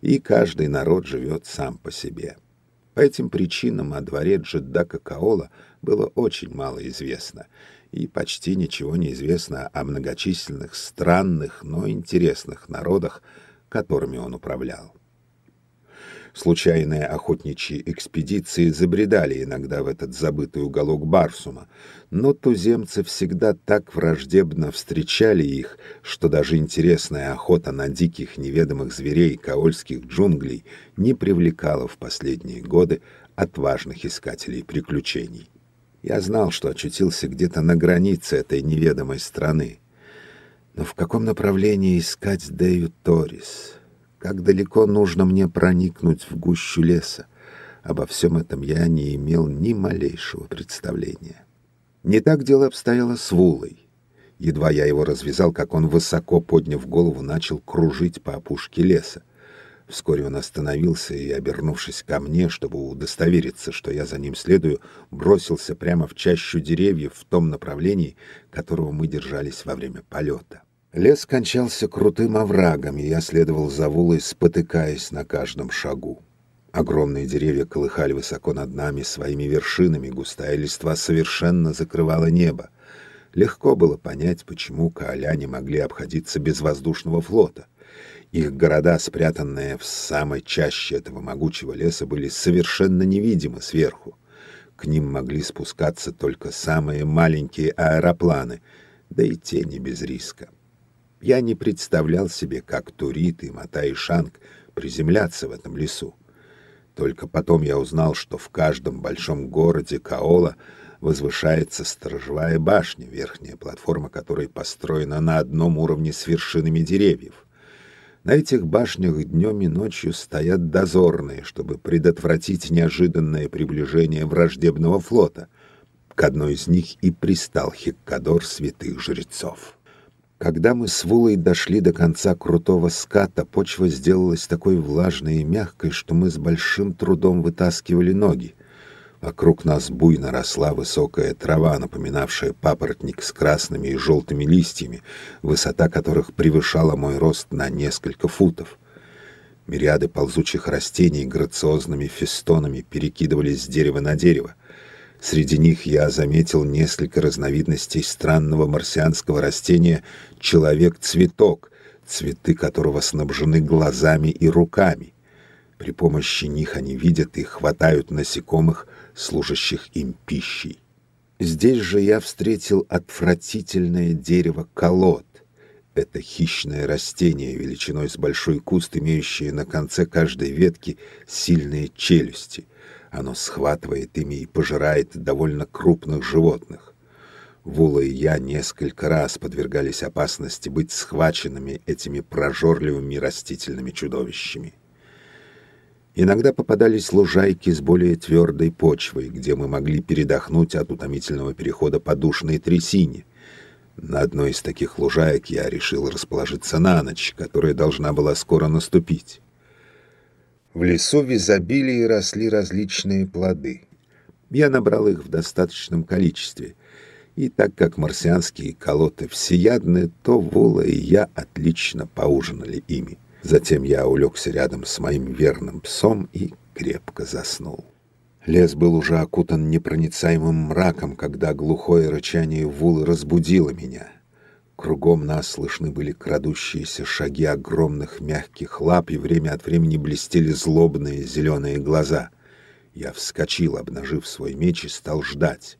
и каждый народ живет сам по себе. По этим причинам о дворе Джеддака Каола было очень мало известно, и почти ничего не известно о многочисленных странных, но интересных народах, которыми он управлял. Случайные охотничьи экспедиции забредали иногда в этот забытый уголок Барсума, но туземцы всегда так враждебно встречали их, что даже интересная охота на диких неведомых зверей каольских джунглей не привлекала в последние годы отважных искателей приключений. Я знал, что очутился где-то на границе этой неведомой страны. Но в каком направлении искать Дею Торис? Как далеко нужно мне проникнуть в гущу леса? Обо всем этом я не имел ни малейшего представления. Не так дело обстояло с Вулой. Едва я его развязал, как он, высоко подняв голову, начал кружить по опушке леса. Вскоре он остановился и, обернувшись ко мне, чтобы удостовериться, что я за ним следую, бросился прямо в чащу деревьев в том направлении, которого мы держались во время полета. Лес кончался крутым оврагом, и я следовал за Вулой, спотыкаясь на каждом шагу. Огромные деревья колыхали высоко над нами своими вершинами, густая листва совершенно закрывала небо. Легко было понять, почему кааляне могли обходиться без воздушного флота. Их города, спрятанные в самой чаще этого могучего леса, были совершенно невидимы сверху. К ним могли спускаться только самые маленькие аэропланы, да и те не без риска. Я не представлял себе, как Турит и Матай Шанг приземлятся в этом лесу. Только потом я узнал, что в каждом большом городе Каола возвышается сторожевая башня, верхняя платформа которой построена на одном уровне с вершинами деревьев. На этих башнях днем и ночью стоят дозорные, чтобы предотвратить неожиданное приближение враждебного флота. К одной из них и пристал Хиккадор святых жрецов. Когда мы с Вулой дошли до конца крутого ската, почва сделалась такой влажной и мягкой, что мы с большим трудом вытаскивали ноги. Вокруг нас буйно росла высокая трава, напоминавшая папоротник с красными и желтыми листьями, высота которых превышала мой рост на несколько футов. Мириады ползучих растений грациозными фестонами перекидывались с дерева на дерево. Среди них я заметил несколько разновидностей странного марсианского растения человек-цветок, цветы которого снабжены глазами и руками. При помощи них они видят и хватают насекомых, служащих им пищей. Здесь же я встретил отвратительное дерево колод. Это хищное растение величиной с большой куст, имеющее на конце каждой ветки сильные челюсти — оно схватывает ими и пожирает довольно крупных животных. Вула и я несколько раз подвергались опасности быть схваченными этими прожорливыми растительными чудовищами. Иногда попадались лужайки с более твердой почвой, где мы могли передохнуть от утомительного перехода по душной трясине. На одной из таких лужаек я решил расположиться на ночь, которая должна была скоро наступить. В лесу в изобилии росли различные плоды. Я набрал их в достаточном количестве, и так как марсианские колоты всеядны, то Вула и я отлично поужинали ими. Затем я улегся рядом с моим верным псом и крепко заснул. Лес был уже окутан непроницаемым мраком, когда глухое рычание Вулы разбудило меня — Кругом нас слышны были крадущиеся шаги огромных мягких лап, и время от времени блестели злобные зеленые глаза. Я вскочил, обнажив свой меч, и стал ждать.